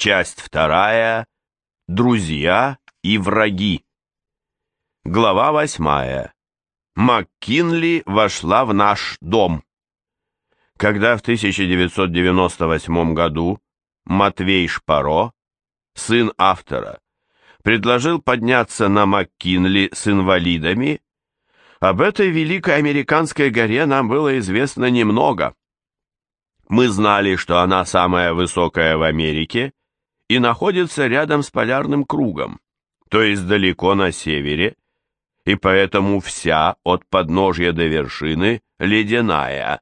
Часть вторая. Друзья и враги. Глава восьмая. МакКинли вошла в наш дом. Когда в 1998 году Матвей Шпаро, сын автора, предложил подняться на МакКинли с инвалидами, об этой великой американской горе нам было известно немного. Мы знали, что она самая высокая в Америке и находится рядом с полярным кругом, то есть далеко на севере, и поэтому вся от подножья до вершины ледяная,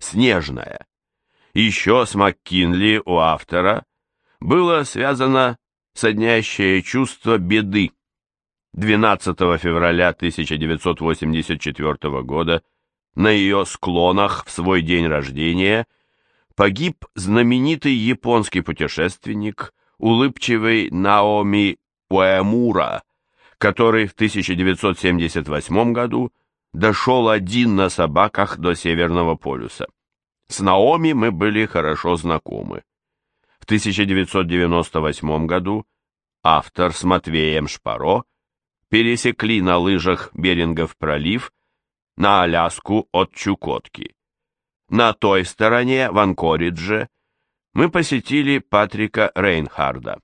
снежная. Еще с МакКинли у автора было связано соднящее чувство беды. 12 февраля 1984 года на ее склонах в свой день рождения погиб знаменитый японский путешественник улыбчивый Наоми Уэмура, который в 1978 году дошел один на собаках до Северного полюса. С Наоми мы были хорошо знакомы. В 1998 году автор с Матвеем Шпаро пересекли на лыжах Берингов пролив на Аляску от Чукотки. На той стороне, в Анкоридже, мы посетили Патрика Рейнхарда.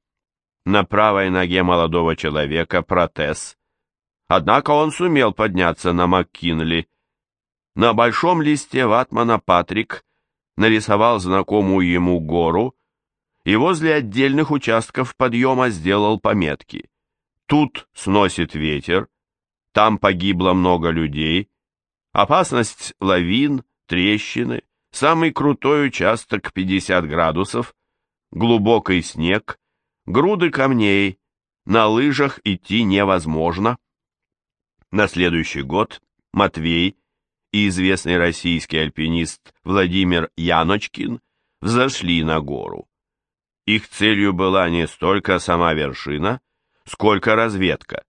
На правой ноге молодого человека протез. Однако он сумел подняться на МакКинли. На большом листе ватмана Патрик нарисовал знакомую ему гору и возле отдельных участков подъема сделал пометки. Тут сносит ветер, там погибло много людей, опасность лавин, трещины, Самый крутой участок 50 градусов, глубокий снег, груды камней, на лыжах идти невозможно. На следующий год Матвей и известный российский альпинист Владимир Яночкин взошли на гору. Их целью была не столько сама вершина, сколько разведка.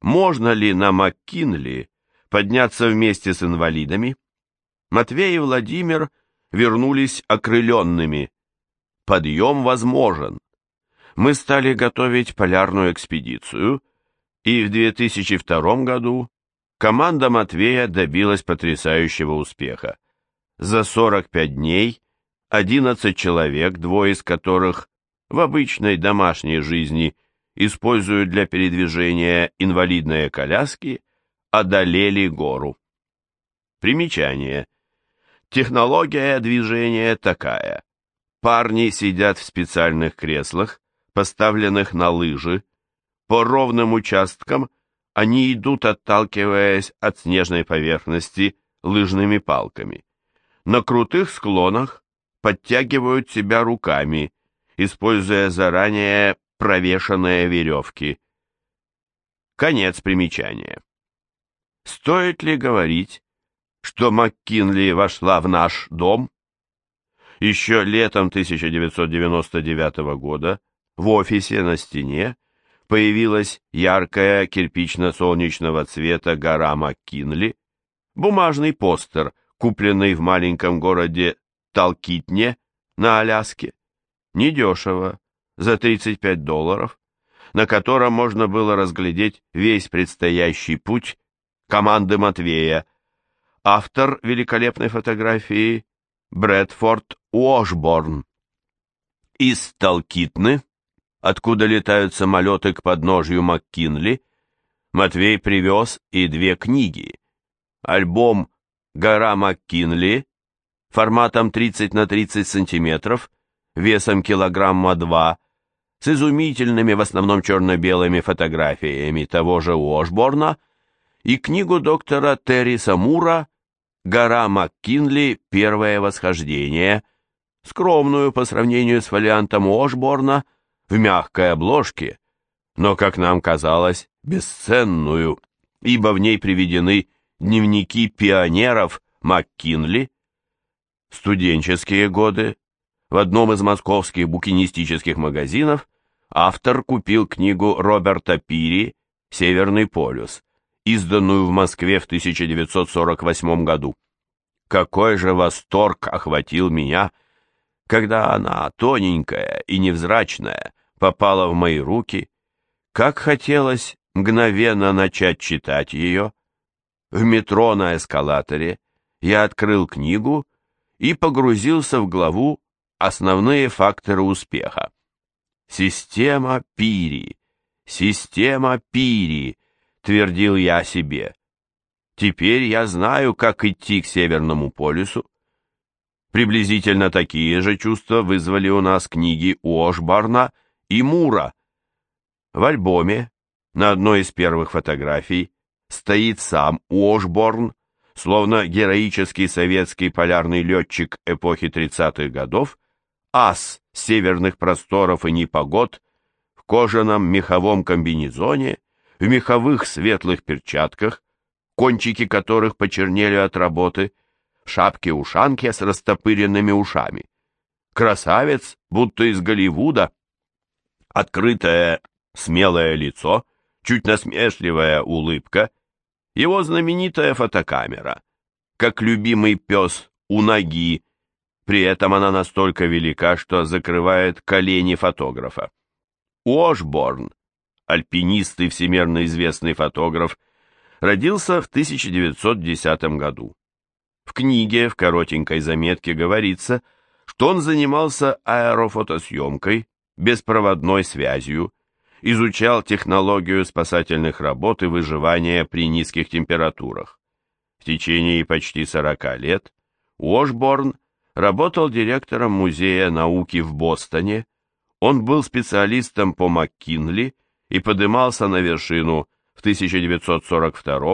Можно ли на МакКинли подняться вместе с инвалидами? Матвей и Владимир вернулись окрыленными. Подъем возможен. Мы стали готовить полярную экспедицию, и в 2002 году команда Матвея добилась потрясающего успеха. За 45 дней 11 человек, двое из которых в обычной домашней жизни используют для передвижения инвалидные коляски, одолели гору. Примечание. Технология движения такая. Парни сидят в специальных креслах, поставленных на лыжи. По ровным участкам они идут, отталкиваясь от снежной поверхности лыжными палками. На крутых склонах подтягивают себя руками, используя заранее провешенные веревки. Конец примечания. Стоит ли говорить, что МакКинли вошла в наш дом? Еще летом 1999 года в офисе на стене появилась яркая кирпично-солнечного цвета гора МакКинли, бумажный постер, купленный в маленьком городе Талкитне на Аляске. Недешево, за 35 долларов, на котором можно было разглядеть весь предстоящий путь команды Матвея, Автор великолепной фотографии Брэдфорд Уошборн. Из Талкитны, откуда летают самолеты к подножью МакКинли, Матвей привез и две книги. Альбом «Гора МакКинли» форматом 30 на 30 сантиметров, весом килограмма 2, с изумительными в основном черно-белыми фотографиями того же Уошборна, и книгу доктора Терри Самура Гора МакКинли «Первое восхождение», скромную по сравнению с фолиантом Ошборна, в мягкой обложке, но, как нам казалось, бесценную, ибо в ней приведены дневники пионеров МакКинли. Студенческие годы. В одном из московских букинистических магазинов автор купил книгу Роберта Пири «Северный полюс», изданную в Москве в 1948 году. Какой же восторг охватил меня, когда она, тоненькая и невзрачная, попала в мои руки, как хотелось мгновенно начать читать ее. В метро на эскалаторе я открыл книгу и погрузился в главу «Основные факторы успеха». «Система Пири, система Пири», — твердил я себе. «Теперь я знаю, как идти к Северному полюсу». Приблизительно такие же чувства вызвали у нас книги Уошбарна и Мура. В альбоме на одной из первых фотографий стоит сам Уошборн, словно героический советский полярный летчик эпохи 30-х годов, ас северных просторов и непогод, в кожаном меховом комбинезоне, в меховых светлых перчатках, кончики которых почернели от работы, в шапке-ушанке с растопыренными ушами. Красавец, будто из Голливуда. Открытое, смелое лицо — чуть насмешливая улыбка, его знаменитая фотокамера, как любимый пес у ноги, при этом она настолько велика, что закрывает колени фотографа. Уошборн, альпинист и всемирно известный фотограф, родился в 1910 году. В книге в коротенькой заметке говорится, что он занимался аэрофотосъемкой, беспроводной связью, изучал технологию спасательных работ и выживания при низких температурах. В течение почти 40 лет Уошборн работал директором Музея науки в Бостоне, он был специалистом по МакКинли и подымался на вершину в 1942,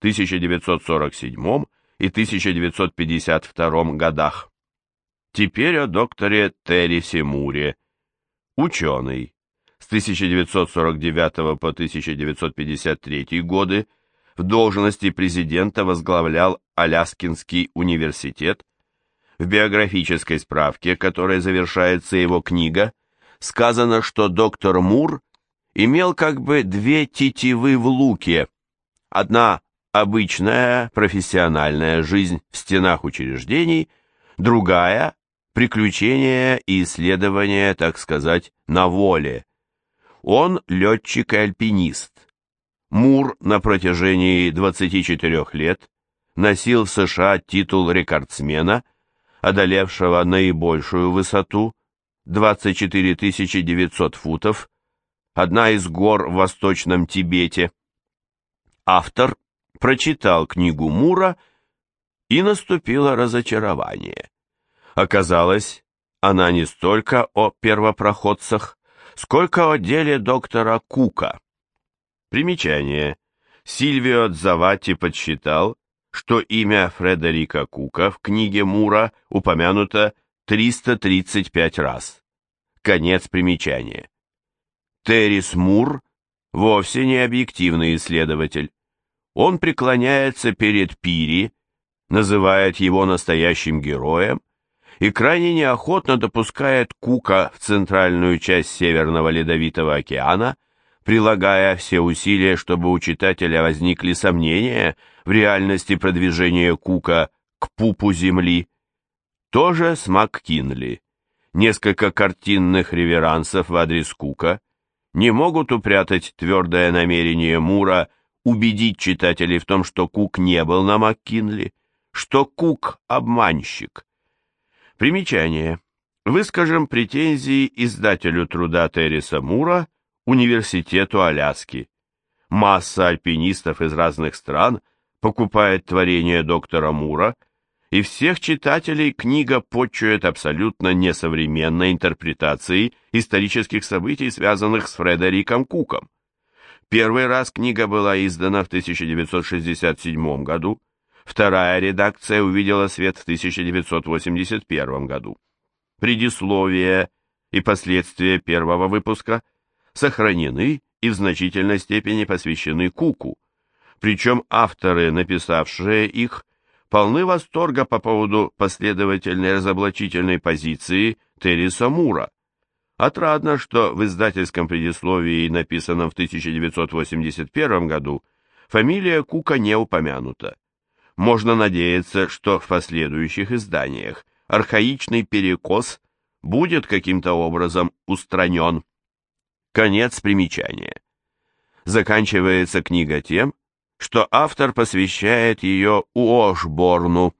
1947 и 1952 годах. Теперь о докторе Террисе Муре, ученый, с 1949 по 1953 годы в должности президента возглавлял Аляскинский университет. В биографической справке, которой завершается его книга, сказано, что доктор Мур имел как бы две тетивы в луке. Одна обычная профессиональная жизнь в стенах учреждений, другая – приключения и исследования, так сказать, на воле. Он летчик и альпинист. Мур на протяжении 24 лет носил в США титул рекордсмена, одолевшего наибольшую высоту 24 900 футов, одна из гор в Восточном Тибете. Автор прочитал книгу Мура, и наступило разочарование. Оказалось, она не столько о первопроходцах, сколько о деле доктора Кука. Примечание. Сильвио Дзавати подсчитал, что имя Фредерика Кука в книге Мура упомянуто 335 раз. Конец примечания. Террис Мур вовсе не объективный исследователь. Он преклоняется перед Пири, называет его настоящим героем и крайне неохотно допускает Кука в центральную часть Северного Ледовитого океана, прилагая все усилия, чтобы у читателя возникли сомнения в реальности продвижения Кука к пупу Земли. Тоже с МакКинли. Несколько картинных реверансов в адрес Кука не могут упрятать твердое намерение Мура убедить читателей в том, что Кук не был на МакКинли, что Кук – обманщик, Примечание. Выскажем претензии издателю труда Терриса Мура Университету Аляски. Масса альпинистов из разных стран покупает творение доктора Мура, и всех читателей книга почует абсолютно несовременной интерпретацией исторических событий, связанных с Фредериком Куком. Первый раз книга была издана в 1967 году, Вторая редакция увидела свет в 1981 году. Предисловие и последствия первого выпуска сохранены и в значительной степени посвящены Куку, причем авторы, написавшие их, полны восторга по поводу последовательной разоблачительной позиции Терриса Мура. Отрадно, что в издательском предисловии, написанном в 1981 году, фамилия Кука не упомянута можно надеяться, что в последующих изданиях архаичный перекос будет каким-то образом устранен. Конец примечания. Заканчивается книга тем, что автор посвящает ее Уошборну,